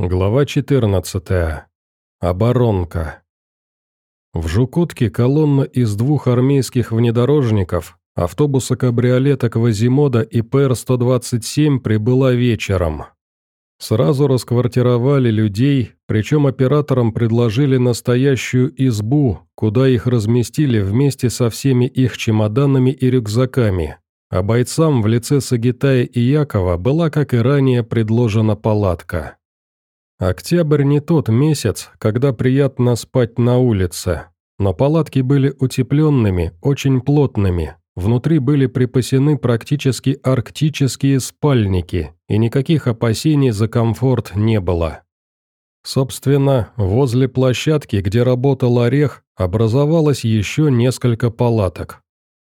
Глава 14. Оборонка. В Жукотке колонна из двух армейских внедорожников, автобуса-кабриолета Квазимода и ПР-127 прибыла вечером. Сразу расквартировали людей, причем операторам предложили настоящую избу, куда их разместили вместе со всеми их чемоданами и рюкзаками, а бойцам в лице Сагитая и Якова была, как и ранее, предложена палатка. Октябрь не тот месяц, когда приятно спать на улице, но палатки были утепленными, очень плотными, внутри были припасены практически арктические спальники, и никаких опасений за комфорт не было. Собственно, возле площадки, где работал орех, образовалось еще несколько палаток.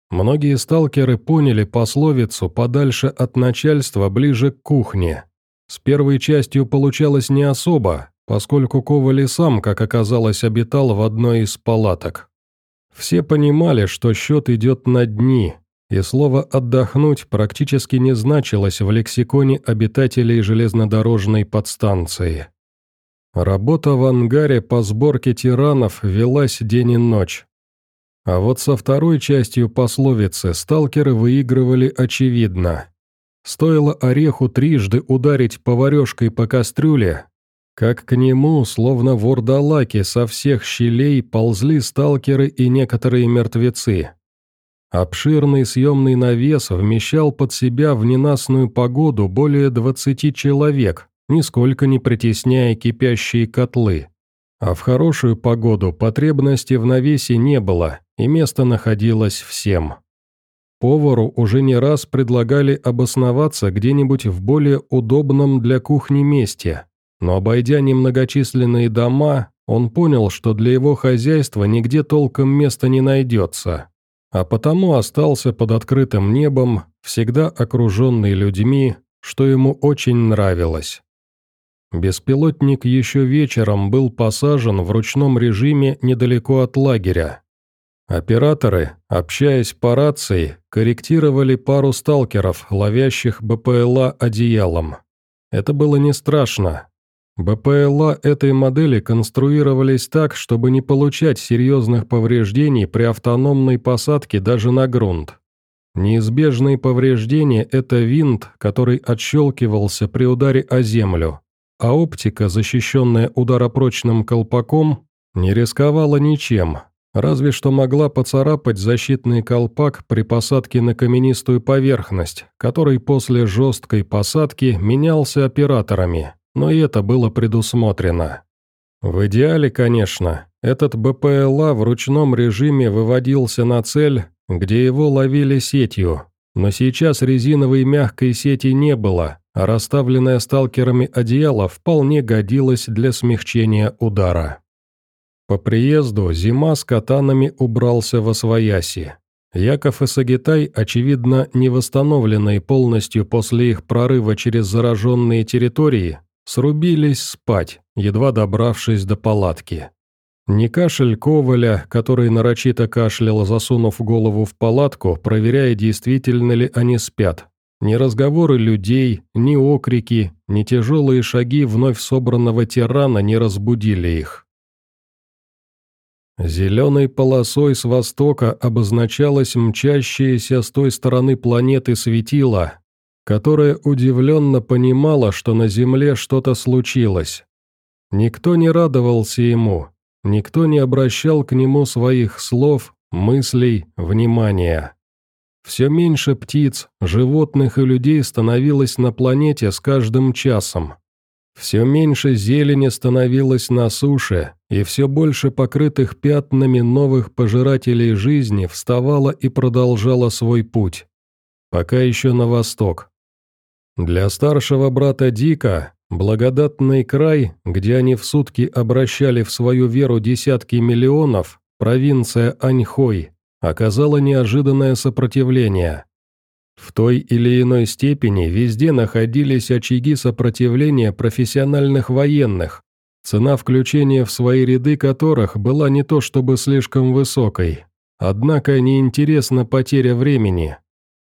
Многие сталкеры поняли пословицу «подальше от начальства, ближе к кухне», с первой частью получалось не особо, поскольку Ковали сам, как оказалось, обитал в одной из палаток. Все понимали, что счет идет на дни, и слово «отдохнуть» практически не значилось в лексиконе обитателей железнодорожной подстанции. Работа в ангаре по сборке тиранов велась день и ночь. А вот со второй частью пословицы сталкеры выигрывали очевидно. Стоило ореху трижды ударить поварешкой по кастрюле, как к нему, словно вордалаки, со всех щелей ползли сталкеры и некоторые мертвецы. Обширный съемный навес вмещал под себя в ненастную погоду более двадцати человек, нисколько не притесняя кипящие котлы. А в хорошую погоду потребности в навесе не было, и место находилось всем. Повару уже не раз предлагали обосноваться где-нибудь в более удобном для кухни месте, но обойдя немногочисленные дома, он понял, что для его хозяйства нигде толком места не найдется, а потому остался под открытым небом, всегда окруженный людьми, что ему очень нравилось. Беспилотник еще вечером был посажен в ручном режиме недалеко от лагеря, Операторы, общаясь по рации, корректировали пару сталкеров, ловящих БПЛА одеялом. Это было не страшно. БПЛА этой модели конструировались так, чтобы не получать серьезных повреждений при автономной посадке даже на грунт. Неизбежные повреждения – это винт, который отщелкивался при ударе о землю, а оптика, защищенная ударопрочным колпаком, не рисковала ничем, Разве что могла поцарапать защитный колпак при посадке на каменистую поверхность, который после жесткой посадки менялся операторами, но и это было предусмотрено. В идеале, конечно, этот БПЛА в ручном режиме выводился на цель, где его ловили сетью, но сейчас резиновой мягкой сети не было, а расставленное сталкерами одеяло вполне годилось для смягчения удара. По приезду зима с катанами убрался во свояси. Яков и Сагитай, очевидно, не восстановленные полностью после их прорыва через зараженные территории, срубились спать, едва добравшись до палатки. Не кашель Коваля, который нарочито кашлял, засунув голову в палатку, проверяя, действительно ли они спят. Ни разговоры людей, ни окрики, ни тяжелые шаги вновь собранного тирана не разбудили их. Зеленой полосой с востока обозначалась мчащаяся с той стороны планеты светила, которая удивленно понимала, что на Земле что-то случилось. Никто не радовался ему, никто не обращал к нему своих слов, мыслей, внимания. Все меньше птиц, животных и людей становилось на планете с каждым часом. Все меньше зелени становилось на суше, и все больше покрытых пятнами новых пожирателей жизни вставало и продолжало свой путь. Пока еще на восток. Для старшего брата Дика благодатный край, где они в сутки обращали в свою веру десятки миллионов, провинция Аньхой, оказала неожиданное сопротивление. В той или иной степени везде находились очаги сопротивления профессиональных военных, цена включения в свои ряды которых была не то чтобы слишком высокой, однако неинтересна потеря времени.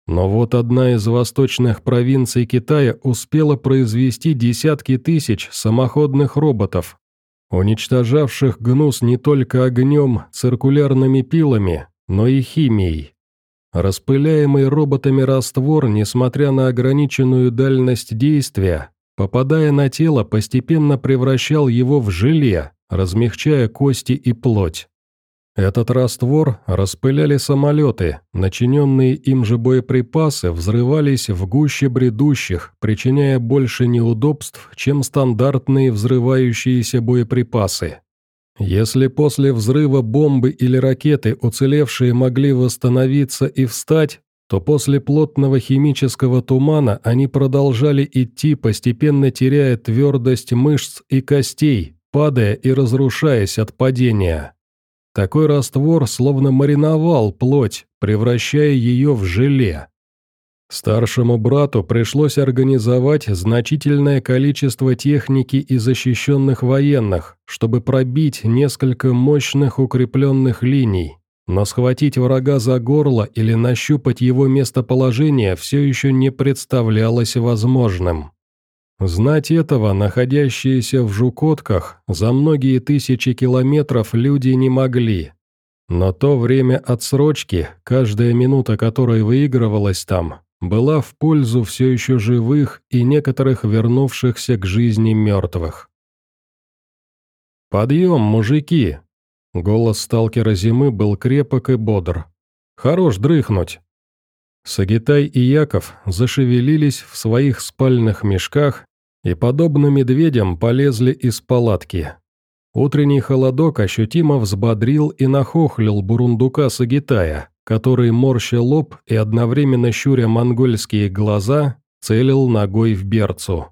Но вот одна из восточных провинций Китая успела произвести десятки тысяч самоходных роботов, уничтожавших гнус не только огнем, циркулярными пилами, но и химией. Распыляемый роботами раствор, несмотря на ограниченную дальность действия, попадая на тело, постепенно превращал его в желе, размягчая кости и плоть. Этот раствор распыляли самолеты, начиненные им же боеприпасы взрывались в гуще бредущих, причиняя больше неудобств, чем стандартные взрывающиеся боеприпасы. Если после взрыва бомбы или ракеты уцелевшие могли восстановиться и встать, то после плотного химического тумана они продолжали идти, постепенно теряя твердость мышц и костей, падая и разрушаясь от падения. Такой раствор словно мариновал плоть, превращая ее в желе. Старшему брату пришлось организовать значительное количество техники и защищенных военных, чтобы пробить несколько мощных укрепленных линий, но схватить врага за горло или нащупать его местоположение все еще не представлялось возможным. Знать этого, находящиеся в Жукотках, за многие тысячи километров люди не могли. Но то время отсрочки, каждая минута которой выигрывалась там, была в пользу все еще живых и некоторых вернувшихся к жизни мертвых. «Подъем, мужики!» Голос сталкера зимы был крепок и бодр. «Хорош дрыхнуть!» Сагитай и Яков зашевелились в своих спальных мешках и, подобно медведям, полезли из палатки. Утренний холодок ощутимо взбодрил и нахохлил бурундука Сагитая, который, морща лоб и одновременно щуря монгольские глаза, целил ногой в берцу.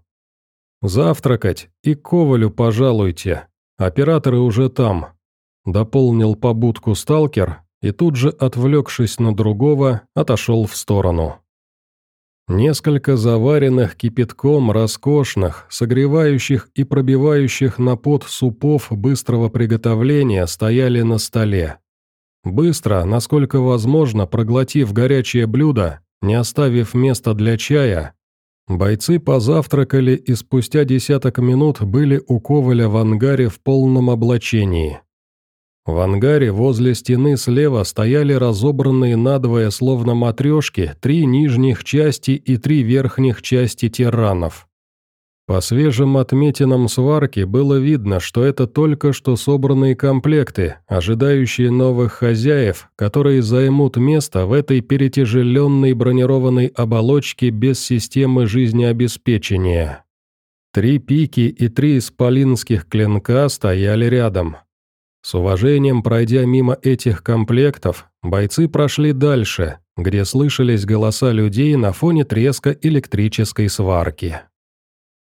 «Завтракать и Ковалю пожалуйте, операторы уже там», — дополнил побудку сталкер, и тут же, отвлекшись на другого, отошел в сторону. Несколько заваренных кипятком роскошных, согревающих и пробивающих на пот супов быстрого приготовления стояли на столе. Быстро, насколько возможно, проглотив горячее блюдо, не оставив места для чая, бойцы позавтракали и спустя десяток минут были у Коваля в ангаре в полном облачении. В ангаре возле стены слева стояли разобранные надвое словно матрешки три нижних части и три верхних части тиранов. По свежим отметинам сварки было видно, что это только что собранные комплекты, ожидающие новых хозяев, которые займут место в этой перетяжеленной бронированной оболочке без системы жизнеобеспечения. Три пики и три исполинских клинка стояли рядом, с уважением пройдя мимо этих комплектов, бойцы прошли дальше, где слышались голоса людей на фоне треска электрической сварки.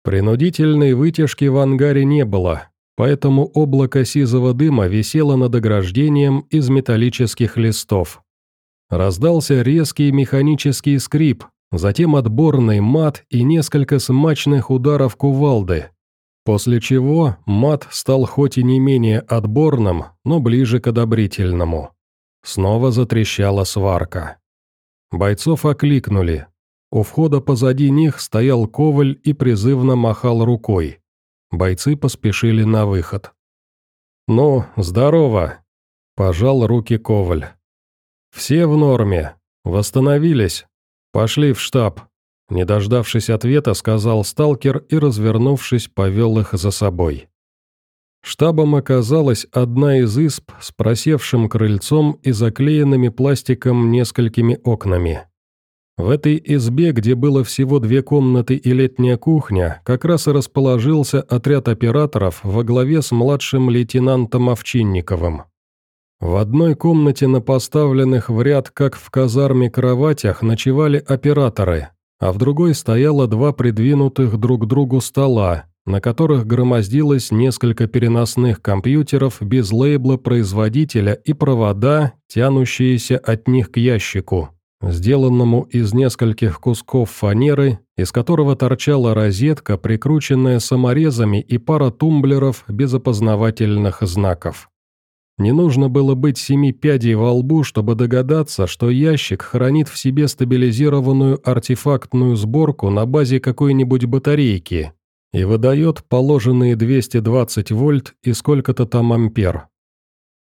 Принудительной вытяжки в ангаре не было, поэтому облако сизого дыма висело над ограждением из металлических листов. Раздался резкий механический скрип, затем отборный мат и несколько смачных ударов кувалды, После чего мат стал хоть и не менее отборным, но ближе к одобрительному. Снова затрещала сварка. Бойцов окликнули. У входа позади них стоял Коваль и призывно махал рукой. Бойцы поспешили на выход. «Ну, здорово!» – пожал руки Коваль. «Все в норме. Восстановились. Пошли в штаб. Не дождавшись ответа, сказал сталкер и, развернувшись, повел их за собой. Штабом оказалась одна из исп с просевшим крыльцом и заклеенными пластиком несколькими окнами. В этой избе, где было всего две комнаты и летняя кухня, как раз и расположился отряд операторов во главе с младшим лейтенантом Овчинниковым. В одной комнате на поставленных в ряд, как в казарме, кроватях ночевали операторы, а в другой стояло два придвинутых друг к другу стола, на которых громоздилось несколько переносных компьютеров без лейбла производителя и провода, тянущиеся от них к ящику, сделанному из нескольких кусков фанеры, из которого торчала розетка, прикрученная саморезами и пара тумблеров без опознавательных знаков. Не нужно было быть семи пядей во лбу, чтобы догадаться, что ящик хранит в себе стабилизированную артефактную сборку на базе какой-нибудь батарейки и выдает положенные 220 вольт и сколько-то там ампер.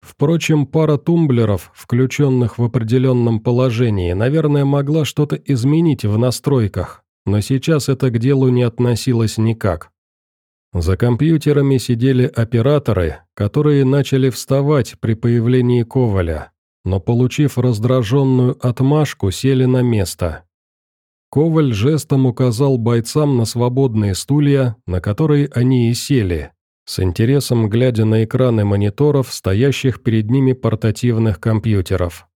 Впрочем, пара тумблеров, включенных в определенном положении, наверное, могла что-то изменить в настройках, но сейчас это к делу не относилось никак. За компьютерами сидели операторы, которые начали вставать при появлении Коваля, но, получив раздраженную отмашку, сели на место. Коваль жестом указал бойцам на свободные стулья, на которые они и сели, с интересом глядя на экраны мониторов, стоящих перед ними портативных компьютеров.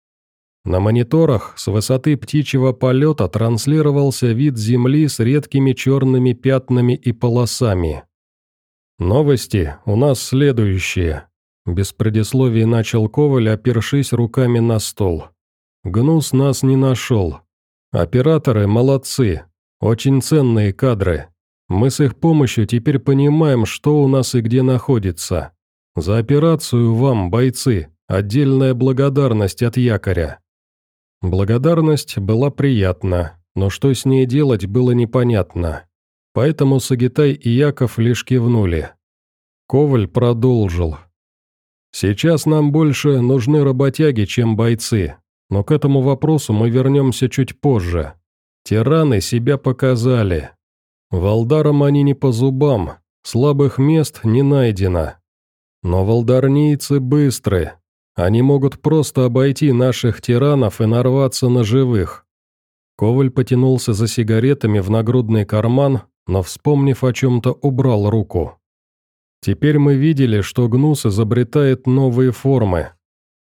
На мониторах с высоты птичьего полета транслировался вид Земли с редкими черными пятнами и полосами. «Новости у нас следующие», — без предисловий начал Коваль, опершись руками на стол. «Гнус нас не нашел. Операторы молодцы, очень ценные кадры. Мы с их помощью теперь понимаем, что у нас и где находится. За операцию вам, бойцы, отдельная благодарность от якоря». Благодарность была приятна, но что с ней делать было непонятно. Поэтому Сагитай и Яков лишь кивнули. Коваль продолжил. «Сейчас нам больше нужны работяги, чем бойцы, но к этому вопросу мы вернемся чуть позже. Тираны себя показали. Валдарам они не по зубам, слабых мест не найдено. Но валдарнийцы быстры, они могут просто обойти наших тиранов и нарваться на живых». Коваль потянулся за сигаретами в нагрудный карман, но, вспомнив о чем-то, убрал руку. Теперь мы видели, что Гнус изобретает новые формы.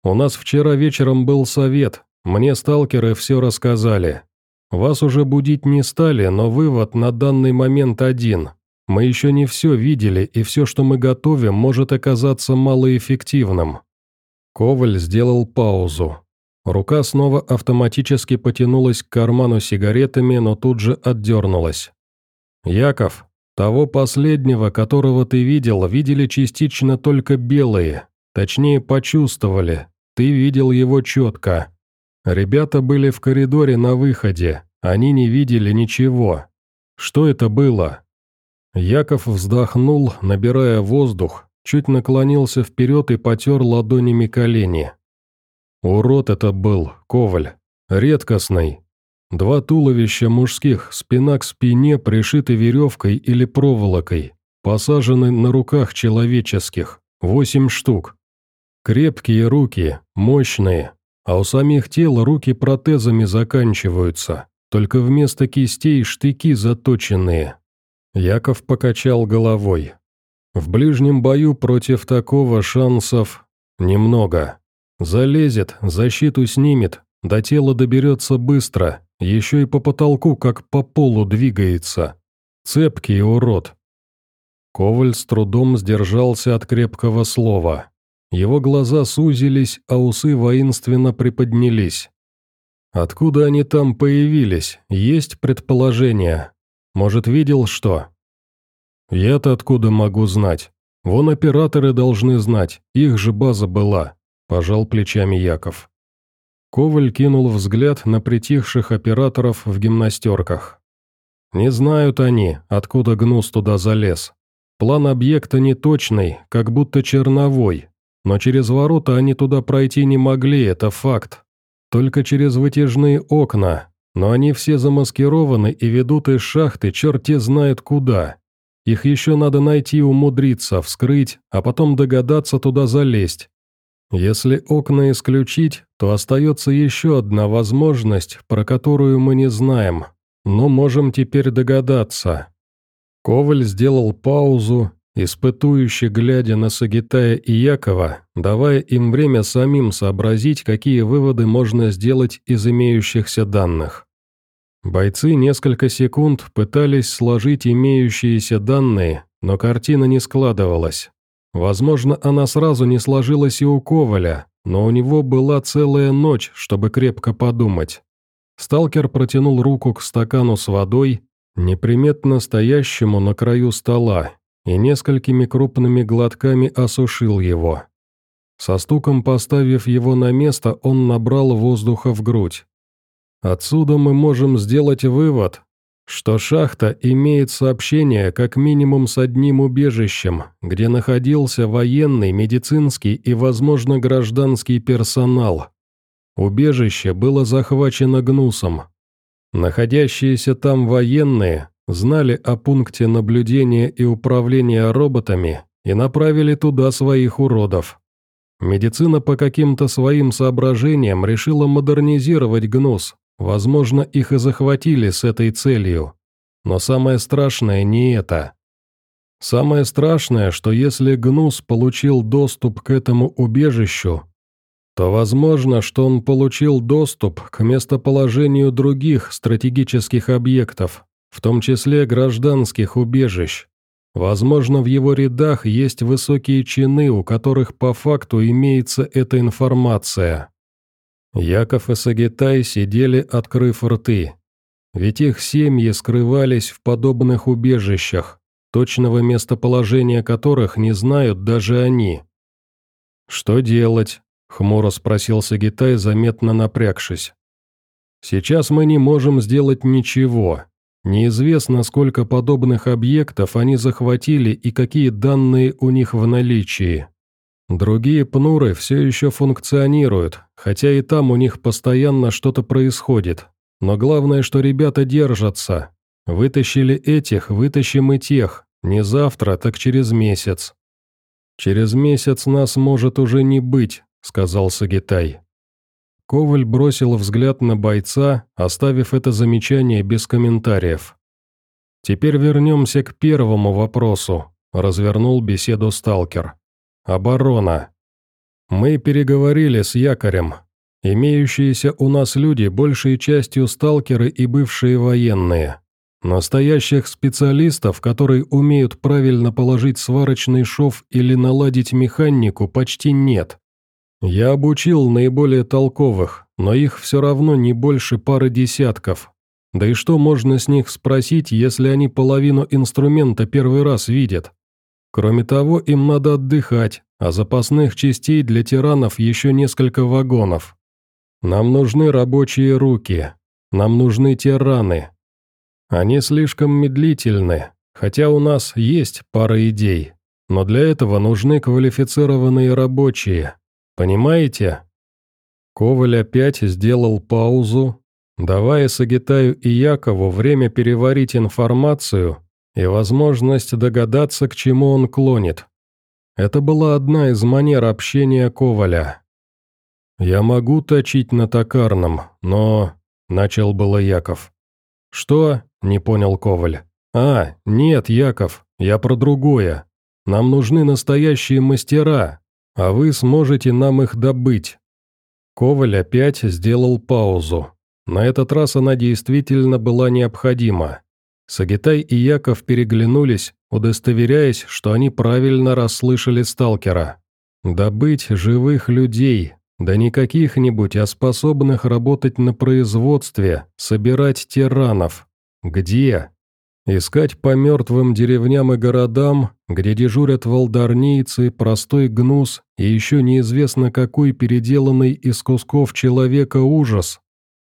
У нас вчера вечером был совет, мне сталкеры все рассказали. Вас уже будить не стали, но вывод на данный момент один. Мы еще не все видели, и все, что мы готовим, может оказаться малоэффективным. Коваль сделал паузу. Рука снова автоматически потянулась к карману сигаретами, но тут же отдернулась. «Яков, того последнего, которого ты видел, видели частично только белые. Точнее, почувствовали. Ты видел его четко. Ребята были в коридоре на выходе. Они не видели ничего. Что это было?» Яков вздохнул, набирая воздух, чуть наклонился вперед и потер ладонями колени. «Урод это был, Коваль. Редкостный, Два туловища мужских, спина к спине, пришиты веревкой или проволокой, посажены на руках человеческих, восемь штук. Крепкие руки, мощные, а у самих тел руки протезами заканчиваются, только вместо кистей штыки заточенные. Яков покачал головой. В ближнем бою против такого шансов немного. Залезет, защиту снимет, до тела доберется быстро, еще и по потолку, как по полу двигается. Цепкий урод. Коваль с трудом сдержался от крепкого слова. Его глаза сузились, а усы воинственно приподнялись. Откуда они там появились, есть предположение. Может, видел что? Я-то откуда могу знать? Вон операторы должны знать, их же база была, пожал плечами Яков. Коваль кинул взгляд на притихших операторов в гимнастерках. Не знают они, откуда гнус туда залез. План объекта неточный, как будто черновой, но через ворота они туда пройти не могли, это факт. Только через вытяжные окна, но они все замаскированы и ведут из шахты черти знает куда. Их еще надо найти умудриться, вскрыть, а потом догадаться туда залезть, если окна исключить, то остается еще одна возможность, про которую мы не знаем, но можем теперь догадаться. Коваль сделал паузу, испытующе глядя на Сагитая и Якова, давая им время самим сообразить, какие выводы можно сделать из имеющихся данных. Бойцы несколько секунд пытались сложить имеющиеся данные, но картина не складывалась. Возможно, она сразу не сложилась и у Коваля, но у него была целая ночь, чтобы крепко подумать. Сталкер протянул руку к стакану с водой, неприметно стоящему на краю стола, и несколькими крупными глотками осушил его. Со стуком поставив его на место, он набрал воздуха в грудь. Отсюда мы можем сделать вывод, что шахта имеет сообщение как минимум с одним убежищем, где находился военный, медицинский и, возможно, гражданский персонал. Убежище было захвачено гнусом. Находящиеся там военные знали о пункте наблюдения и управления роботами и направили туда своих уродов. Медицина по каким-то своим соображениям решила модернизировать гнус, возможно, их и захватили с этой целью. Но самое страшное не это. Самое страшное, что если гнус получил доступ к этому убежищу, то возможно, что он получил доступ к местоположению других стратегических объектов, в том числе гражданских убежищ. Возможно, в его рядах есть высокие чины, у которых по факту имеется эта информация. Яков и Сагитай сидели, открыв рты. Ведь их семьи скрывались в подобных убежищах, точного местоположения которых не знают даже они. «Что делать?» — хмуро спросил Сагитай, заметно напрягшись. «Сейчас мы не можем сделать ничего. Неизвестно, сколько подобных объектов они захватили и какие данные у них в наличии. Другие пнуры все еще функционируют, хотя и там у них постоянно что-то происходит. Но главное, что ребята держатся. Вытащили этих, вытащим и тех. Не завтра, так через месяц. «Через месяц нас может уже не быть», — сказал Сагитай. Коваль бросил взгляд на бойца, оставив это замечание без комментариев. «Теперь вернемся к первому вопросу», — развернул беседу сталкер. «Оборона. Мы переговорили с якорем. Имеющиеся у нас люди большей частью сталкеры и бывшие военные. Настоящих специалистов, которые умеют правильно положить сварочный шов или наладить механику, почти нет. Я обучил наиболее толковых, но их все равно не больше пары десятков. Да и что можно с них спросить, если они половину инструмента первый раз видят? Кроме того, им надо отдыхать, а запасных частей для тиранов еще несколько вагонов. Нам нужны рабочие руки, нам нужны тираны. Они слишком медлительны, хотя у нас есть пара идей, но для этого нужны квалифицированные рабочие, Понимаете?» Коваль опять сделал паузу, давая Сагитаю и Якову время переварить информацию и возможность догадаться, к чему он клонит. Это была одна из манер общения Коваля. «Я могу точить на токарном, но...» — начал было Яков. «Что?» — не понял Коваль. «А, нет, Яков, я про другое. Нам нужны настоящие мастера, а вы сможете нам их добыть». Коваль опять сделал паузу. На этот раз она действительно была необходима. Сагитай и Яков переглянулись, удостоверяясь, что они правильно расслышали сталкера. «Добыть живых людей, да не каких-нибудь, а способных работать на производстве, собирать тиранов. Где? Искать по мертвым деревням и городам, где дежурят волдарнийцы, простой гнус и еще неизвестно какой переделанный из кусков человека ужас.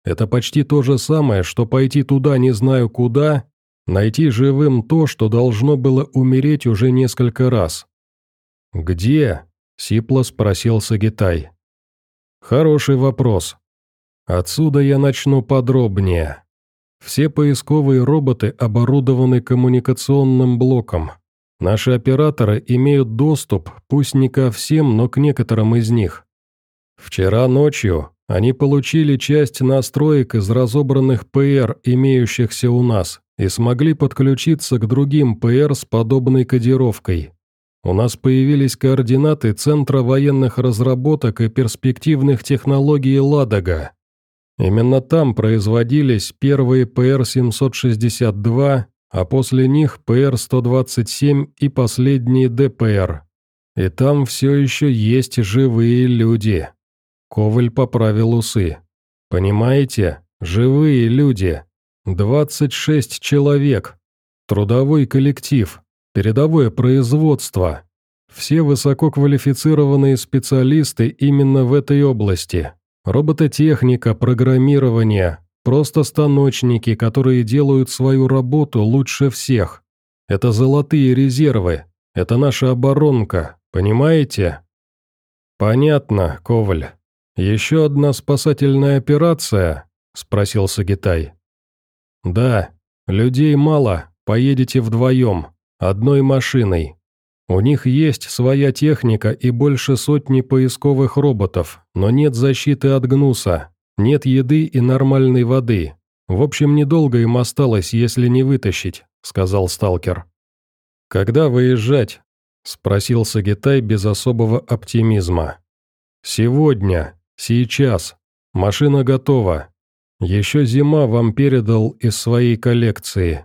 Это почти то же самое, что пойти туда не знаю куда, найти живым то, что должно было умереть уже несколько раз. «Где?» – Сипло спросил Сагитай. «Хороший вопрос. Отсюда я начну подробнее». Все поисковые роботы оборудованы коммуникационным блоком. Наши операторы имеют доступ, пусть не ко всем, но к некоторым из них. Вчера ночью они получили часть настроек из разобранных ПР, имеющихся у нас, и смогли подключиться к другим ПР с подобной кодировкой. У нас появились координаты Центра военных разработок и перспективных технологий «Ладога». Именно там производились первые ПР-762, а после них ПР-127 и последние ДПР. И там все еще есть живые люди. Коваль поправил усы. Понимаете, живые люди. 26 человек. Трудовой коллектив. Передовое производство. Все высококвалифицированные специалисты именно в этой области. Робототехника, программирование, просто станочники, которые делают свою работу лучше всех. Это золотые резервы, это наша оборонка, понимаете? Понятно, Коваль. Еще одна спасательная операция? Спросил Сагитай. Да, людей мало, поедете вдвоем, одной машиной. У них есть своя техника и больше сотни поисковых роботов, но нет защиты от гнуса, нет еды и нормальной воды. В общем, недолго им осталось, если не вытащить», — сказал сталкер. «Когда выезжать?» — спросил Сагитай без особого оптимизма. «Сегодня, сейчас. Машина готова. Еще зима вам передал из своей коллекции.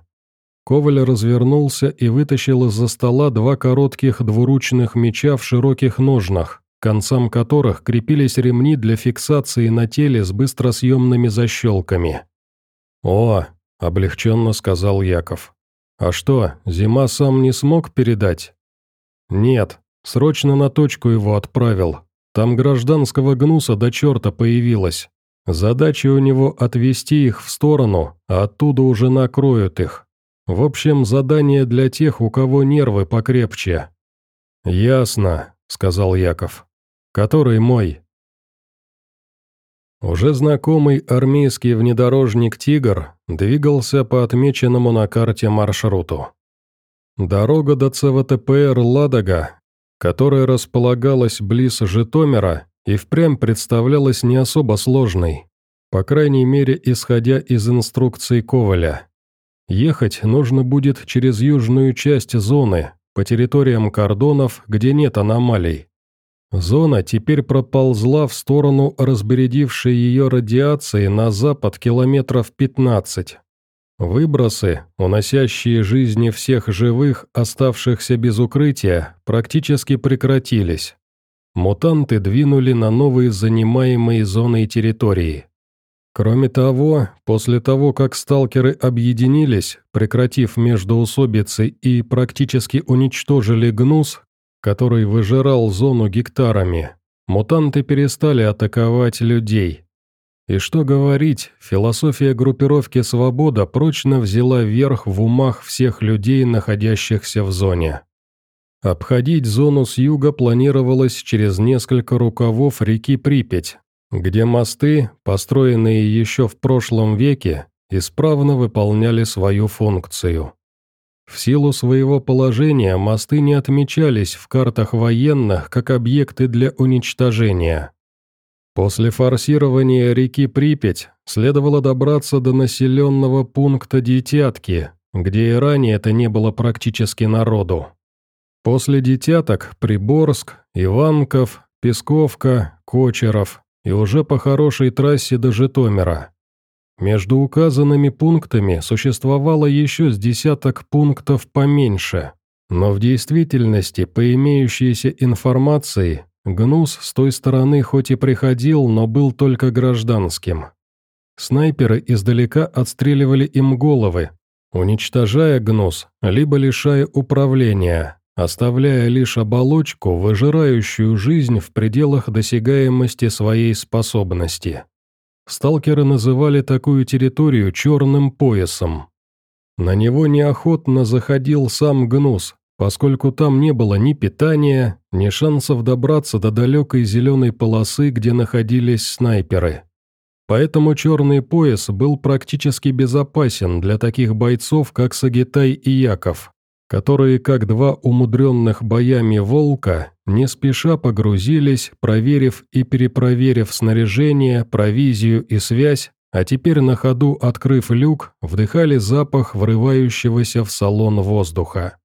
Коваль развернулся и вытащил из-за стола два коротких двуручных меча в широких ножнах, концам которых крепились ремни для фиксации на теле с быстросъемными защелками. «О!» – облегченно сказал Яков. «А что, зима сам не смог передать?» «Нет, срочно на точку его отправил. Там гражданского гнуса до черта появилось. Задача у него отвести их в сторону, а оттуда уже накроют их. В общем, задание для тех, у кого нервы покрепче». «Ясно», — сказал Яков. «Который мой?» Уже знакомый армейский внедорожник «Тигр» двигался по отмеченному на карте маршруту. Дорога до ЦВТПР «Ладога», которая располагалась близ Житомира, и впрямь представлялась не особо сложной, по крайней мере, исходя из инструкций Коваля. Ехать нужно будет через южную часть зоны, по территориям кордонов, где нет аномалий. Зона теперь проползла в сторону разбередившей ее радиации на запад километров 15. Выбросы, уносящие жизни всех живых, оставшихся без укрытия, практически прекратились. Мутанты двинули на новые занимаемые зоны территории. Кроме того, после того, как сталкеры объединились, прекратив междоусобицы и практически уничтожили гнус, который выжирал зону гектарами, мутанты перестали атаковать людей. И что говорить, философия группировки «Свобода» прочно взяла верх в умах всех людей, находящихся в зоне. Обходить зону с юга планировалось через несколько рукавов реки Припять, где мосты, построенные еще в прошлом веке, исправно выполняли свою функцию. В силу своего положения мосты не отмечались в картах военных как объекты для уничтожения. После форсирования реки Припять следовало добраться до населенного пункта Детятки, где и ранее это не было практически народу. После Детяток – Приборск, Иванков, Песковка, Кочеров, и уже по хорошей трассе до Житомира. Между указанными пунктами существовало еще с десяток пунктов поменьше, но в действительности, по имеющейся информации, Гнус с той стороны хоть и приходил, но был только гражданским. Снайперы издалека отстреливали им головы, уничтожая Гнус, либо лишая управления, оставляя лишь оболочку, выжирающую жизнь в пределах досягаемости своей способности. Сталкеры называли такую территорию «черным поясом». На него неохотно заходил сам Гнус, поскольку там не было ни питания, ни шансов добраться до далекой зеленой полосы, где находились снайперы. Поэтому черный пояс был практически безопасен для таких бойцов, как Сагитай и Яков которые, как два умудренных боями волка, не спеша погрузились, проверив и перепроверив снаряжение, провизию и связь, а теперь на ходу, открыв люк, вдыхали запах врывающегося в салон воздуха.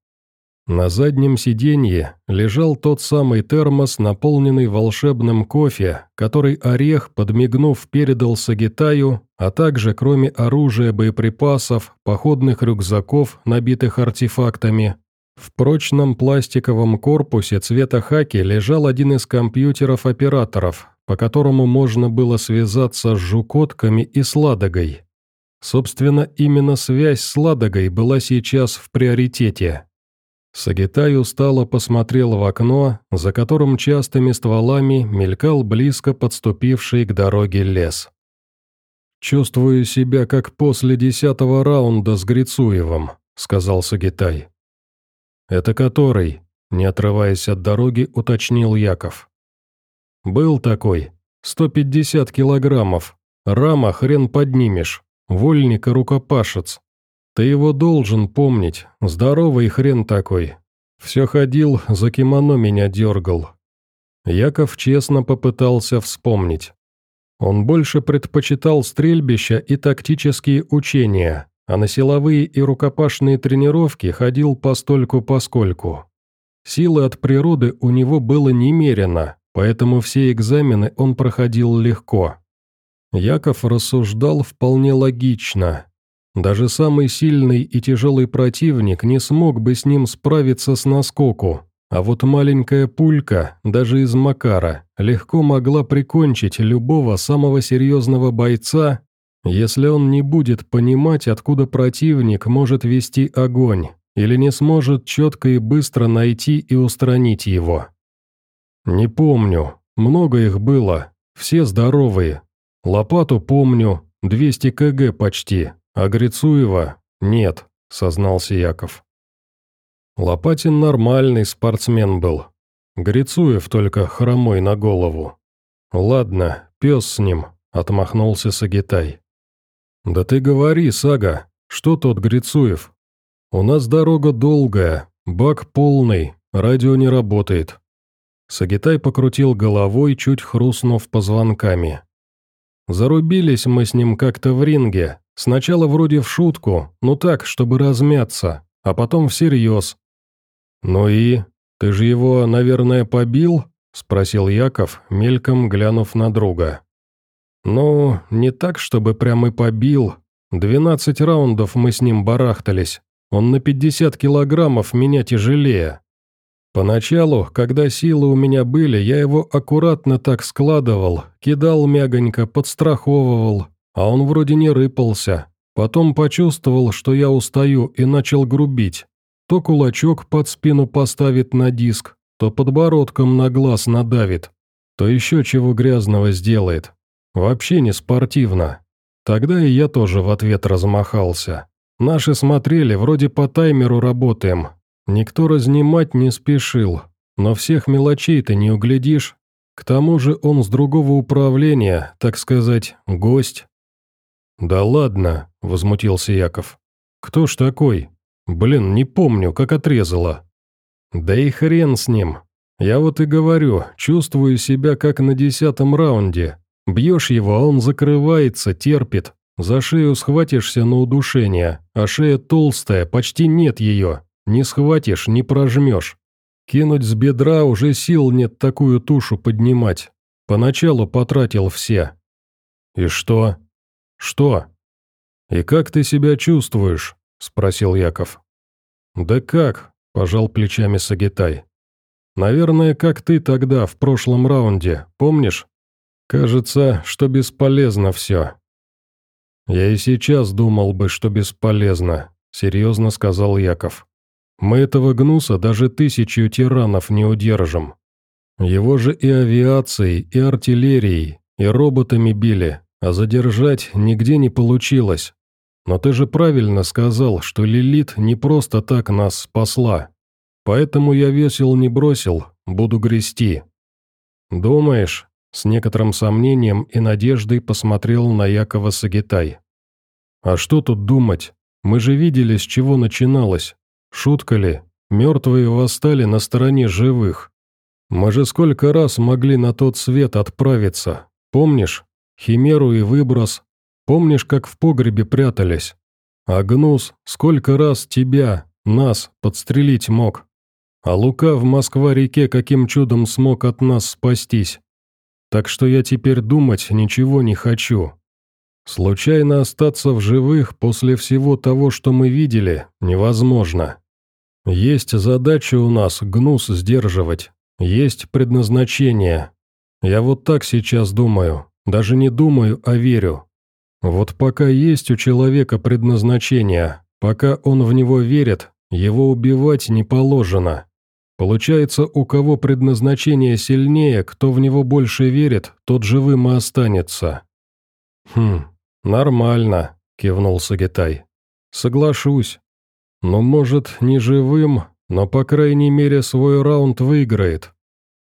На заднем сиденье лежал тот самый термос, наполненный волшебным кофе, который Орех, подмигнув, передал Сагитаю, а также, кроме оружия, боеприпасов, походных рюкзаков, набитых артефактами, в прочном пластиковом корпусе цвета хаки лежал один из компьютеров операторов, по которому можно было связаться с жукотками и с Ладогой. Собственно, именно связь с Ладогой была сейчас в приоритете. Сагитай устало посмотрел в окно, за которым частыми стволами мелькал близко подступивший к дороге лес. «Чувствую себя как после десятого раунда с Грицуевым», — сказал Сагитай. «Это который?» — не отрываясь от дороги, уточнил Яков. «Был такой. Сто пятьдесят килограммов. Рама хрен поднимешь. Вольник и рукопашец. Ты его должен помнить. Здоровый хрен такой. Все ходил, за кимоно меня дергал». Яков честно попытался вспомнить. Он больше предпочитал стрельбища и тактические учения, а на силовые и рукопашные тренировки ходил постольку-поскольку. Силы от природы у него было немерено, поэтому все экзамены он проходил легко. Яков рассуждал вполне логично. Даже самый сильный и тяжелый противник не смог бы с ним справиться с наскоку, а вот маленькая пулька, даже из Макара, легко могла прикончить любого самого серьезного бойца, если он не будет понимать, откуда противник может вести огонь, или не сможет четко и быстро найти и устранить его. «Не помню. Много их было. Все здоровые. Лопату помню. 200 кг почти. А Грицуева нет», — сознался Яков. Лопатин нормальный спортсмен был. Грицуев только хромой на голову. «Ладно, пес с ним», — отмахнулся Сагитай. «Да ты говори, Сага, что тот Грицуев? У нас дорога долгая, бак полный, радио не работает». Сагитай покрутил головой, чуть хрустнув позвонками. «Зарубились мы с ним как-то в ринге, сначала вроде в шутку, ну так, чтобы размяться, а потом всерьез, «Ну и? Ты же его, наверное, побил?» – спросил Яков, мельком глянув на друга. «Ну, не так, чтобы прям и побил. Двенадцать раундов мы с ним барахтались. Он на пятьдесят килограммов меня тяжелее. Поначалу, когда силы у меня были, я его аккуратно так складывал, кидал мягонько, подстраховывал, а он вроде не рыпался. Потом почувствовал, что я устаю, и начал грубить. То кулачок под спину поставит на диск, то подбородком на глаз надавит, то еще чего грязного сделает. Вообще не спортивно. Тогда и я тоже в ответ размахался. Наши смотрели, вроде по таймеру работаем. Никто разнимать не спешил, но всех мелочей-то не углядишь. К тому же он с другого управления, так сказать, гость. «Да ладно», — возмутился Яков. «Кто ж такой?» Блин, не помню, как отрезала. Да и хрен с ним. Я вот и говорю, чувствую себя как на десятом раунде. Бьешь его, а он закрывается, терпит. За шею схватишься на удушение, а шея толстая, почти нет ее. Не схватишь, не прожмешь. Кинуть с бедра уже сил нет такую тушу поднимать. Поначалу потратил все. И что? Что? И как ты себя чувствуешь? – спросил Яков. «Да как?» – пожал плечами Сагитай. «Наверное, как ты тогда, в прошлом раунде, помнишь? Кажется, что бесполезно все». «Я и сейчас думал бы, что бесполезно», – серьезно сказал Яков. «Мы этого гнуса даже тысячу тиранов не удержим. Его же и авиацией, и артиллерией, и роботами били, а задержать нигде не получилось. Но ты же правильно сказал, что Лилит не просто так нас спасла. Поэтому я весел не бросил, буду грести». «Думаешь?» – с некоторым сомнением и надеждой посмотрел на Якова Сагитай. «А что тут думать? Мы же видели, с чего начиналось. Шутка ли? Мертвые восстали на стороне живых. Мы же сколько раз могли на тот свет отправиться, помнишь? Химеру и выброс, Помнишь, как в погребе прятались? Агнус, сколько раз тебя, нас, подстрелить мог? А Лука в Москва-реке каким чудом смог от нас спастись? Так что я теперь думать ничего не хочу. Случайно остаться в живых после всего того, что мы видели, невозможно. Есть задача у нас гнус сдерживать, есть предназначение. Я вот так сейчас думаю, даже не думаю, а верю. Вот пока есть у человека предназначение, пока он в него верит, его убивать не положено. Получается, у кого предназначение сильнее, кто в него больше верит, тот живым и останется». «Хм, нормально», — кивнул Сагитай. «Соглашусь. Но, может, не живым, но, по крайней мере, свой раунд выиграет».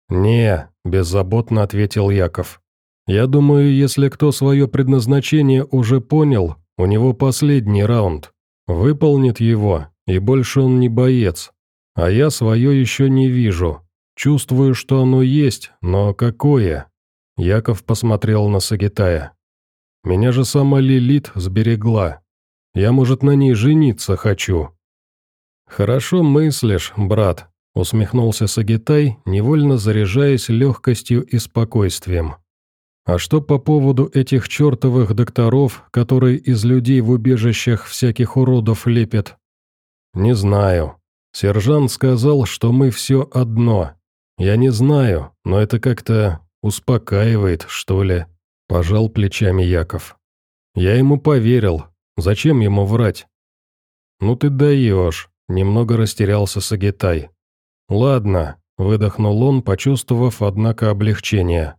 «Не», — беззаботно ответил Яков. «Я думаю, если кто свое предназначение уже понял, у него последний раунд. Выполнит его, и больше он не боец. А я свое еще не вижу. Чувствую, что оно есть, но какое?» Яков посмотрел на Сагитая. «Меня же сама Лилит сберегла. Я, может, на ней жениться хочу». «Хорошо мыслишь, брат», — усмехнулся Сагитай, невольно заряжаясь легкостью и спокойствием. «А что по поводу этих чертовых докторов, которые из людей в убежищах всяких уродов лепят?» «Не знаю. Сержант сказал, что мы все одно. Я не знаю, но это как-то успокаивает, что ли», – пожал плечами Яков. «Я ему поверил. Зачем ему врать?» «Ну ты даешь», – немного растерялся Сагитай. «Ладно», – выдохнул он, почувствовав, однако, облегчение.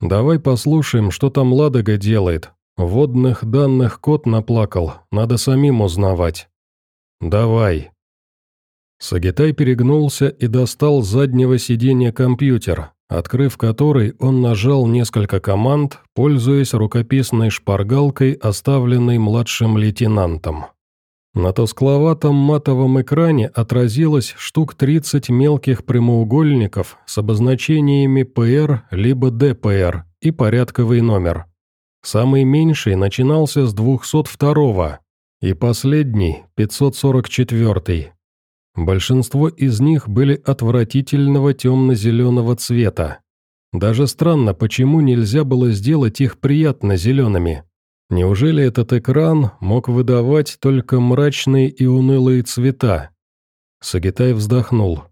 «Давай послушаем, что там Ладога делает. Водных данных кот наплакал, надо самим узнавать». «Давай», Сагитай перегнулся и достал с заднего сиденья компьютер, открыв который, он нажал несколько команд, пользуясь рукописной шпаргалкой, оставленной младшим лейтенантом. На тускловатом матовом экране отразилось штук 30 мелких прямоугольников с обозначениями ПР либо ДПР и порядковый номер. Самый меньший начинался с 202 и последний – 544 Большинство из них были отвратительного темно-зеленого цвета. Даже странно, почему нельзя было сделать их приятно зелеными. Неужели этот экран мог выдавать только мрачные и унылые цвета? Сагитай вздохнул.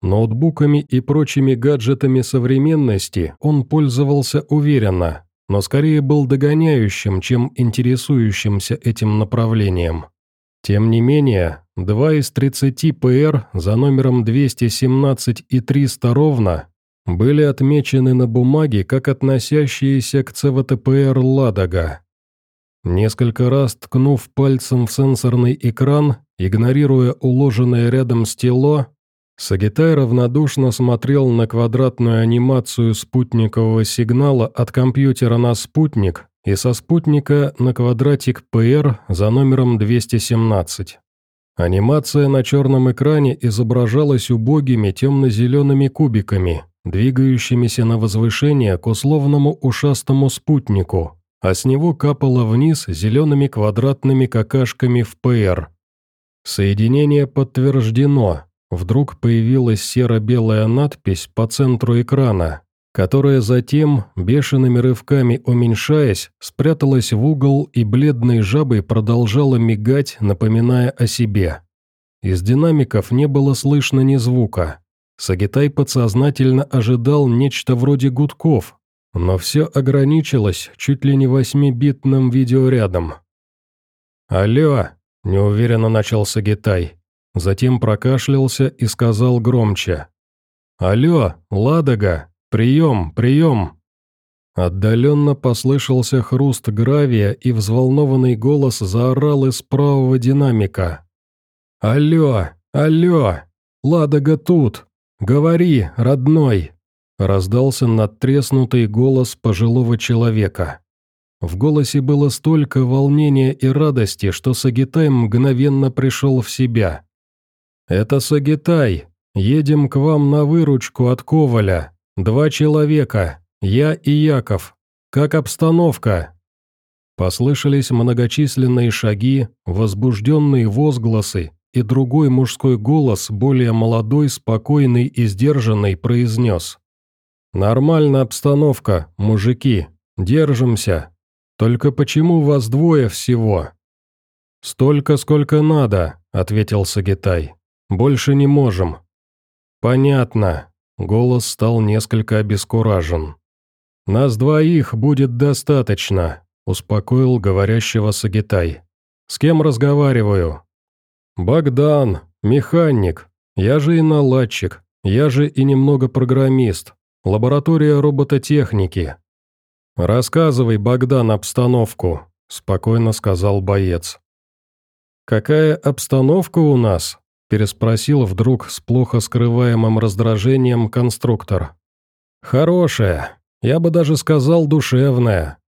Ноутбуками и прочими гаджетами современности он пользовался уверенно, но скорее был догоняющим, чем интересующимся этим направлением. Тем не менее, два из 30 ПР за номером 217 и 300 ровно были отмечены на бумаге как относящиеся к ЦВТПР «Ладога». Несколько раз ткнув пальцем в сенсорный экран, игнорируя уложенное рядом стело, Сагитай равнодушно смотрел на квадратную анимацию спутникового сигнала от компьютера на спутник и со спутника на квадратик ПР за номером 217. Анимация на черном экране изображалась убогими темно-зелеными кубиками, двигающимися на возвышение к условному ушастому спутнику, а с него капало вниз зелеными квадратными какашками в ПР. Соединение подтверждено. Вдруг появилась серо-белая надпись по центру экрана, которая затем, бешеными рывками уменьшаясь, спряталась в угол и бледной жабой продолжала мигать, напоминая о себе. Из динамиков не было слышно ни звука. Сагитай подсознательно ожидал нечто вроде гудков, но все ограничилось чуть ли не восьмибитным видеорядом. «Алло!» – неуверенно начал Сагитай. Затем прокашлялся и сказал громче. «Алло, Ладога!» «Прием, прием!» Отдаленно послышался хруст гравия, и взволнованный голос заорал из правого динамика. «Алло, алло! Ладога тут! Говори, родной!» Раздался надтреснутый голос пожилого человека. В голосе было столько волнения и радости, что Сагитай мгновенно пришел в себя. «Это Сагитай! Едем к вам на выручку от Коваля!» «Два человека. Я и Яков. Как обстановка?» Послышались многочисленные шаги, возбужденные возгласы, и другой мужской голос, более молодой, спокойный и сдержанный, произнес. «Нормальная обстановка, мужики. Держимся. Только почему вас двое всего?» «Столько, сколько надо», — ответил Сагитай. «Больше не можем». «Понятно. Голос стал несколько обескуражен. «Нас двоих будет достаточно», – успокоил говорящего Сагитай. «С кем разговариваю?» «Богдан», механик, я же и наладчик, я же и немного программист, лаборатория робототехники». «Рассказывай, Богдан, обстановку», — спокойно сказал боец. «Какая обстановка у нас?» – переспросил вдруг с плохо скрываемым раздражением конструктор. «Хорошая, я бы даже сказал душевная.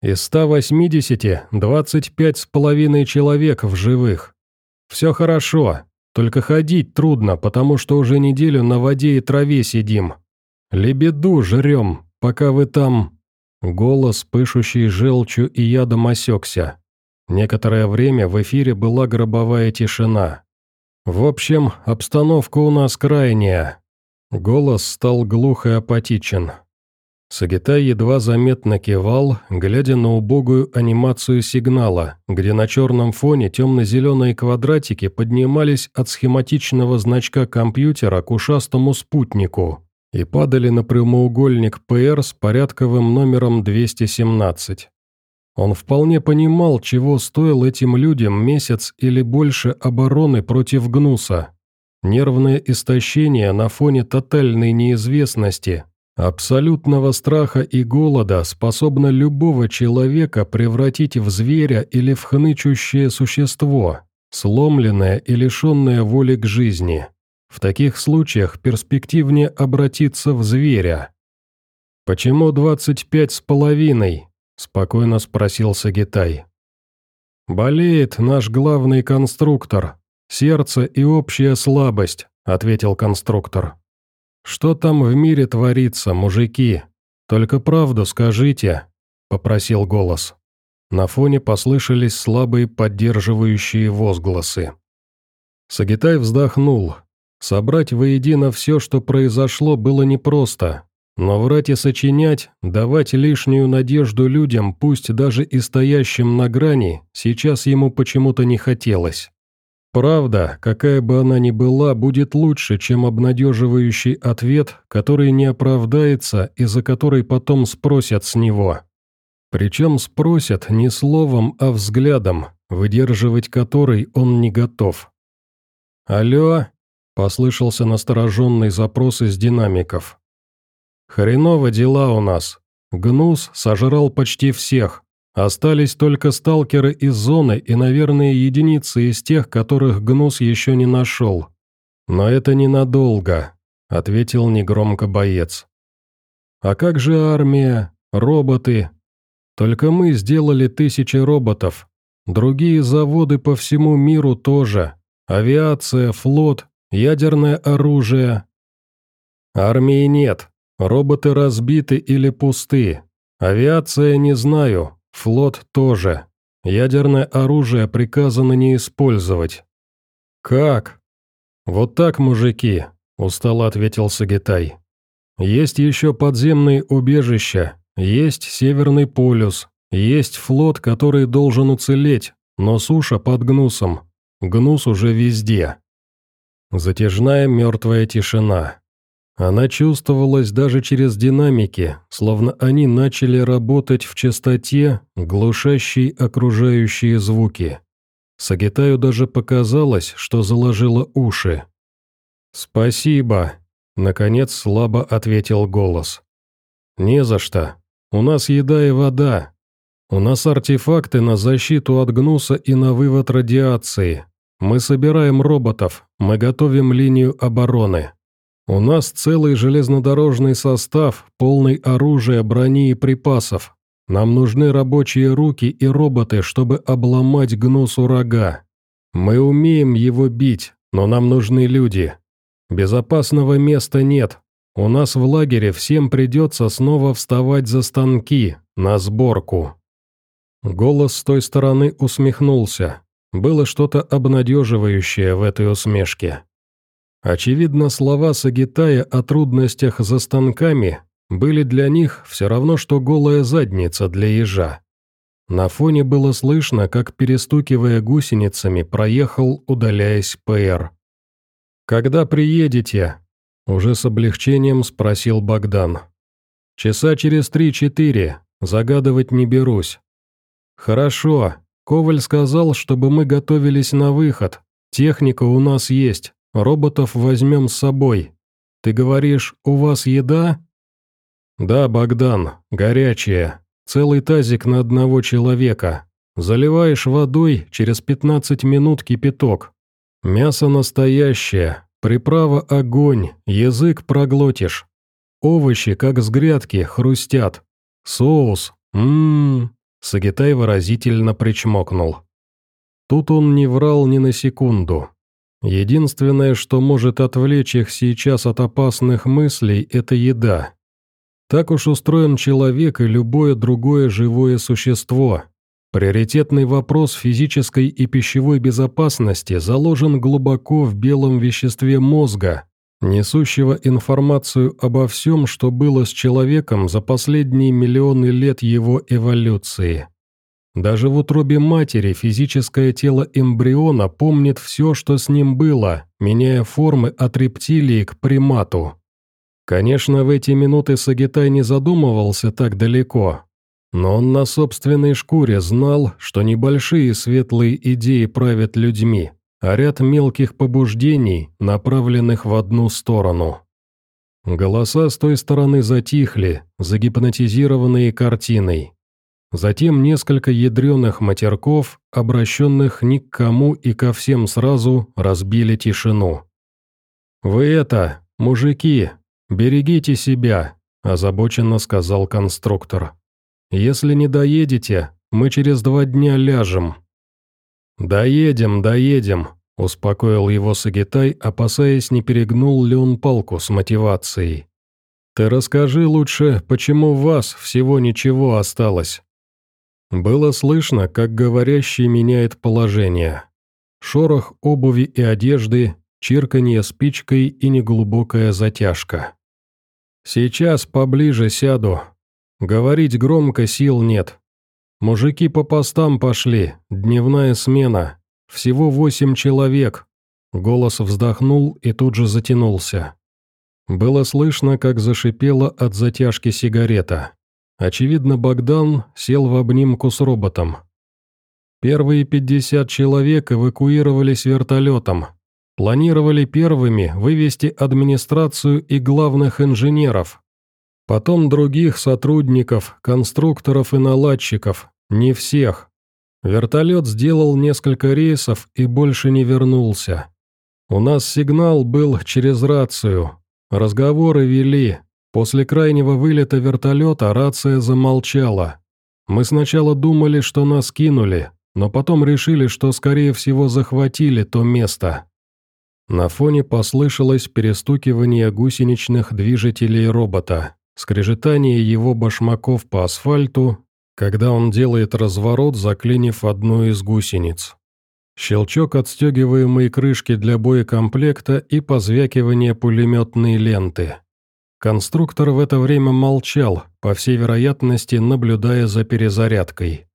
Из 180 – 25 с половиной человек в живых. Все хорошо, только ходить трудно, потому что уже неделю на воде и траве сидим. Лебеду жрем, пока вы там...» Голос, пышущий желчью и ядом, осекся. Некоторое время в эфире была гробовая тишина. В общем, обстановка у нас крайняя. Голос стал глух и апатичен. Сагитай едва заметно кивал, глядя на убогую анимацию сигнала, где на черном фоне темно-зеленые квадратики поднимались от схематичного значка компьютера к ушастому спутнику и падали на прямоугольник ПР с порядковым номером 217. Он вполне понимал, чего стоил этим людям месяц или больше обороны против Гнуса. Нервное истощение на фоне тотальной неизвестности, абсолютного страха и голода способно любого человека превратить в зверя или в хнычущее существо, сломленное и лишенное воли к жизни. В таких случаях перспективнее обратиться в зверя. «Почему двадцать пять с половиной?» – спокойно спросил Сагитай. «Болеет наш главный конструктор. Сердце и общая слабость», – ответил конструктор. «Что там в мире творится, мужики? Только правду скажите», – попросил голос. На фоне послышались слабые поддерживающие возгласы. Сагитай вздохнул. Собрать воедино все, что произошло, было непросто, но врать и сочинять, давать лишнюю надежду людям, пусть даже и стоящим на грани, сейчас ему почему-то не хотелось. Правда, какая бы она ни была, будет лучше, чем обнадеживающий ответ, который не оправдается и за который потом спросят с него. Причем спросят не словом, а взглядом, выдерживать который он не готов. «Алло?» – послышался настороженный запрос из динамиков. Хреново дела у нас. Гнус сожрал почти всех. Остались только сталкеры из зоны и, наверное, единицы из тех, которых Гнус еще не нашел. Но это ненадолго, ответил негромко боец. А как же армия, роботы? Только мы сделали тысячи роботов. Другие заводы по всему миру тоже. Авиация, флот, ядерное оружие. Армии нет, Роботы разбиты или пусты. Авиация не знаю, флот тоже. Ядерное оружие приказано не использовать. Как? Вот так, мужики, устало ответил Сагитай. Есть еще подземные убежища, есть Северный полюс, есть флот, который должен уцелеть, но суша под гнусом. Гнус уже везде. Затяжная мертвая тишина. Она чувствовалась даже через динамики, словно они начали работать в частоте, глушащей окружающие звуки. Сагитаю даже показалось, что заложило уши. «Спасибо», — наконец слабо ответил голос. «Не за что. У нас еда и вода. У нас артефакты на защиту от гнуса и на вывод радиации. Мы собираем роботов, мы готовим линию обороны. У нас целый железнодорожный состав, полный оружия, брони и припасов. Нам нужны рабочие руки и роботы, чтобы обломать гнусу рога. Мы умеем его бить, но нам нужны люди. Безопасного места нет. У нас в лагере всем придется снова вставать за станки, на сборку». Голос с той стороны усмехнулся. Было что-то обнадеживающее в этой усмешке. Очевидно, слова Сагитая о трудностях за станками были для них все равно, что голая задница для ежа. На фоне было слышно, как, перестукивая гусеницами, проехал, удаляясь ПР. «Когда приедете?» – уже с облегчением спросил Богдан. «Часа через три-четыре, загадывать не берусь». «Хорошо, Коваль сказал, чтобы мы готовились на выход, Техника у нас есть, роботов возьмем с собой. Ты говоришь, у вас еда?» «Да, Богдан, горячая. Целый тазик на одного человека. Заливаешь водой, через 15 минут кипяток. Мясо настоящее, приправа огонь, язык проглотишь. Овощи, как с грядки, хрустят. Соус, ммм...» Сагитай выразительно причмокнул. Тут он не врал ни на секунду. Единственное, что может отвлечь их сейчас от опасных мыслей, это еда. Так уж устроен человек и любое другое живое существо. Приоритетный вопрос физической и пищевой безопасности заложен глубоко в белом веществе мозга, несущего информацию обо всем, что было с человеком за последние миллионы лет его эволюции. Даже в утробе матери физическое тело эмбриона помнит все, что с ним было, меняя формы от рептилии к примату. Конечно, в эти минуты Сагитай не задумывался так далеко, но он на собственной шкуре знал, что небольшие светлые идеи правят людьми, а ряд мелких побуждений, направленных в одну сторону. Голоса с той стороны затихли, загипнотизированные картиной. Затем несколько ядреных матерков, обращенных ни к кому и ко всем сразу, разбили тишину. «Вы это, мужики, берегите себя», – озабоченно сказал конструктор. «Если не доедете, мы через два дня ляжем». «Доедем, доедем», – успокоил его Сагитай, опасаясь, не перегнул ли он палку с мотивацией. «Ты расскажи лучше, почему вас всего ничего осталось?» Было слышно, как говорящий меняет положение. Шорох обуви и одежды, чирканье спичкой и неглубокая затяжка. «Сейчас поближе сяду. Говорить громко сил нет. Мужики по постам пошли, дневная смена. Всего восемь человек». Голос вздохнул и тут же затянулся. Было слышно, как зашипела от затяжки сигарета. Очевидно, Богдан сел в обнимку с роботом. Первые 50 человек эвакуировались вертолетом. Планировали первыми вывести администрацию и главных инженеров. Потом других сотрудников, конструкторов и наладчиков. Не всех. Вертолет сделал несколько рейсов и больше не вернулся. У нас сигнал был через рацию. Разговоры вели, После крайнего вылета вертолета рация замолчала. Мы сначала думали, что нас кинули, но потом решили, что, скорее всего, захватили то место. На фоне послышалось перестукивание гусеничных движителей робота, скрежетание его башмаков по асфальту, когда он делает разворот, заклинив одну из гусениц. Щелчок отстегиваемой крышки для боекомплекта и позвякивание пулеметной ленты. Конструктор в это время молчал, по всей вероятности, наблюдая за перезарядкой.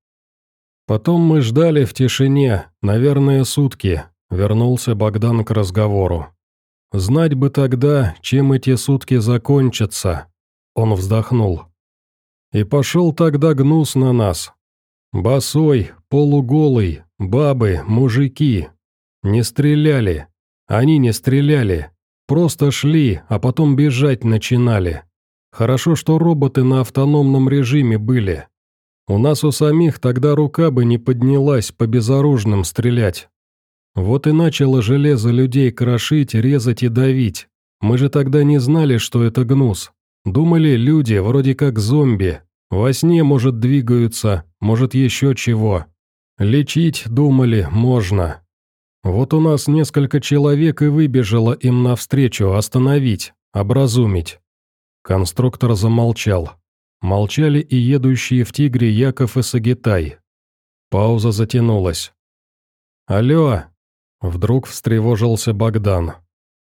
Потом мы ждали в тишине, наверное, сутки, вернулся Богдан к разговору. Знать бы тогда, чем эти сутки закончатся. Он вздохнул. И пошел тогда гнус на нас. Босой, полуголый, бабы, мужики. Не стреляли. Они не стреляли. Просто шли, а потом бежать начинали. Хорошо, что роботы на автономном режиме были. У нас у самих тогда рука бы не поднялась по безоружным стрелять. Вот и начало железо людей крошить, резать и давить. Мы же тогда не знали, что это гнус. Думали, люди вроде как зомби. Во сне, может, двигаются, может, еще чего. Лечить, думали, можно. Вот у нас несколько человек и выбежало им навстречу остановить, образумить. Конструктор замолчал. Молчали и едущие в «Тигре» Яков и Сагитай. Пауза затянулась. «Алло!» — вдруг встревожился Богдан.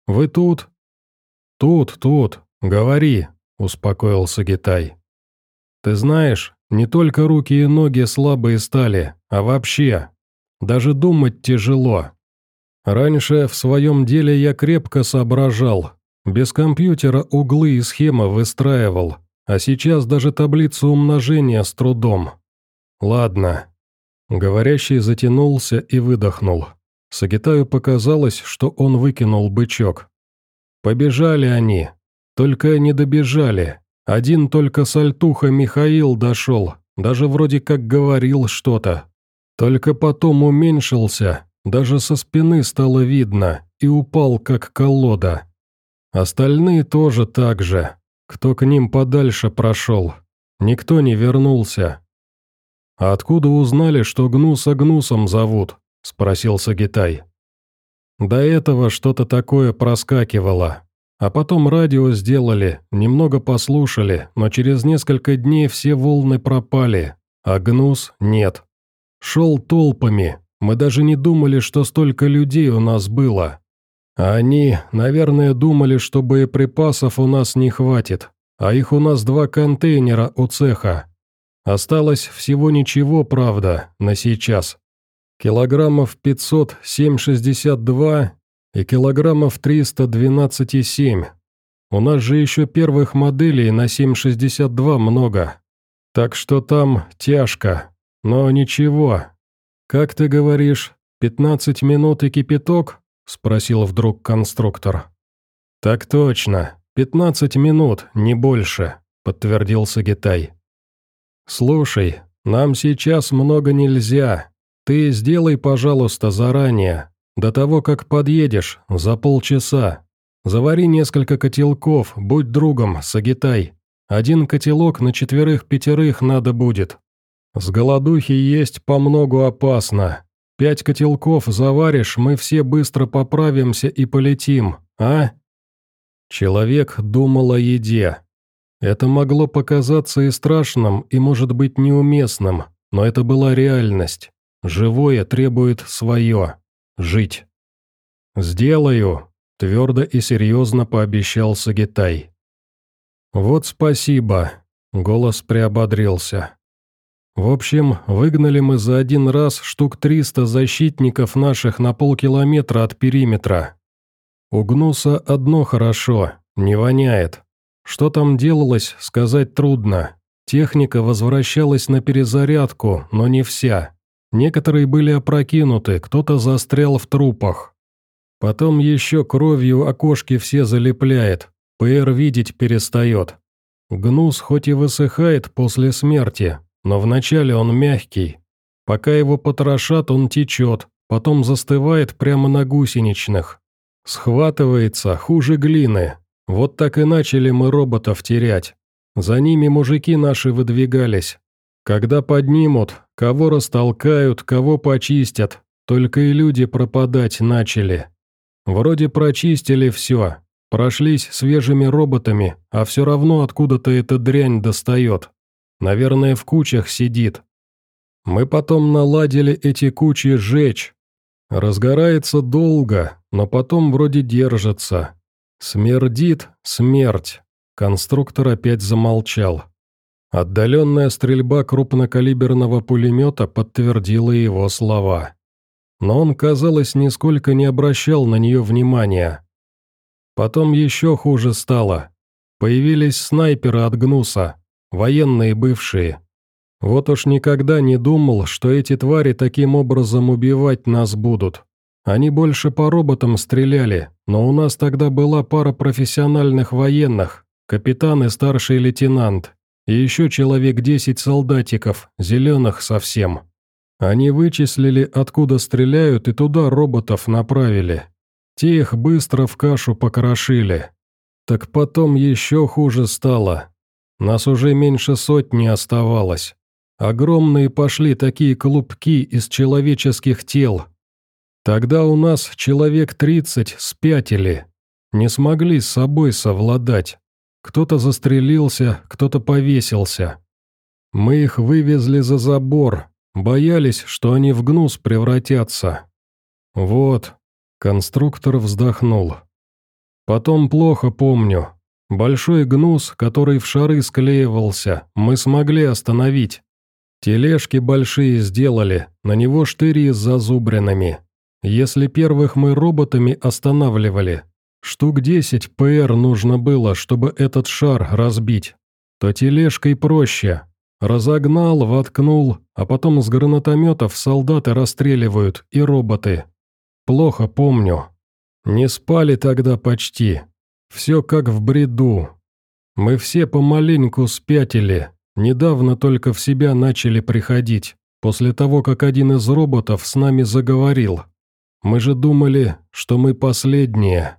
«Вы тут?» «Тут, тут, говори», — успокоил Сагитай. «Ты знаешь, не только руки и ноги слабые стали, а вообще. Даже думать тяжело. Раньше в своем деле я крепко соображал. Без компьютера углы и схемы выстраивал, а сейчас даже таблицу умножения с трудом. Ладно. Говорящий затянулся и выдохнул. Сагитаю показалось, что он выкинул бычок. Побежали они, только не добежали. Один только сальтуха Михаил дошел, даже вроде как говорил что-то. Только потом уменьшился, даже со спины стало видно, и упал как колода. Остальные тоже так же. Кто к ним подальше прошел. Никто не вернулся. «А откуда узнали, что Гнуса Гнусом зовут?» – спросил Сагитай. До этого что-то такое проскакивало. А потом радио сделали, немного послушали, но через несколько дней все волны пропали, а Гнус нет. Шел толпами, мы даже не думали, что столько людей у нас было. А они, наверное, думали, что боеприпасов у нас не хватит, а их у нас два контейнера у цеха. Осталось всего ничего, правда, на сейчас. Килограммов 500 7,62 и килограммов 312,7. У нас же еще первых моделей на 7,62 много. Так что там тяжко, но ничего. Как ты говоришь, 15 минут и кипяток? Спросил вдруг конструктор. Так точно, 15 минут, не больше, подтвердил Сагитай. Слушай, нам сейчас много нельзя. Ты сделай, пожалуйста, заранее, до того, как подъедешь, за полчаса. Завари несколько котелков, будь другом, Сагитай. Один котелок на четверых-пятерых надо будет. С голодухи есть по многу опасно. Пять котелков заваришь, мы все быстро поправимся и полетим, а?» Человек думал о еде. Это могло показаться и страшным, и, может быть, неуместным, но это была реальность. Живое требует свое жить. «Сделаю», — твердо и серьезно пообещал Сагитай. «Вот спасибо», — голос приободрился. «В общем, выгнали мы за один раз штук триста защитников наших на полкилометра от периметра. У Гнуса одно хорошо, не воняет. Что там делалось, сказать трудно. Техника возвращалась на перезарядку, но не вся. Некоторые были опрокинуты, кто-то застрял в трупах. Потом еще кровью окошки все залепляет, ПР видеть перестает. Гнус хоть и высыхает после смерти, но вначале он мягкий. Пока его потрошат, он течет, потом застывает прямо на гусеничных. Схватывается хуже глины. Вот так и начали мы роботов терять. За ними мужики наши выдвигались. Когда поднимут, Кого растолкают, кого почистят, только и люди пропадать начали. Вроде прочистили все, прошлись свежими роботами, а все равно откуда-то эта дрянь достает. Наверное, в кучах сидит. Мы потом наладили эти кучи сжечь. Разгорается долго, но потом вроде держится. Смердит смерть. Конструктор опять замолчал. Отдаленная стрельба крупнокалиберного пулемета подтвердила его слова. Но он, казалось, нисколько не обращал на нее внимания. Потом еще хуже стало. Появились снайперы от Гнуса, военные бывшие. Вот уж никогда не думал, что эти твари таким образом убивать нас будут. Они больше по роботам стреляли, но у нас тогда была пара профессиональных военных, капитан и старший лейтенант, и еще человек десять солдатиков, зеленых совсем. Они вычислили, откуда стреляют, и туда роботов направили. Те их быстро в кашу покрошили. Так потом еще хуже стало. Нас уже меньше сотни оставалось. Огромные пошли такие клубки из человеческих тел. Тогда у нас человек тридцать спятили. Не смогли с собой совладать. Кто-то застрелился, кто-то повесился. Мы их вывезли за забор, боялись, что они в гнус превратятся. Вот, конструктор вздохнул. Потом плохо помню. Большой гнус, который в шары склеивался, мы смогли остановить. Тележки большие сделали, на него штыри с зазубринами. Если первых мы роботами останавливали, Штук десять ПР нужно было, чтобы этот шар разбить. То тележкой проще. Разогнал, воткнул, а потом с гранатометов солдаты расстреливают и роботы. плохо помню. Не спали тогда почти. Все как в бреду. Мы все помаленьку спятили, недавно только в себя начали приходить, после того, как один из роботов с нами заговорил. Мы же думали, что мы последние.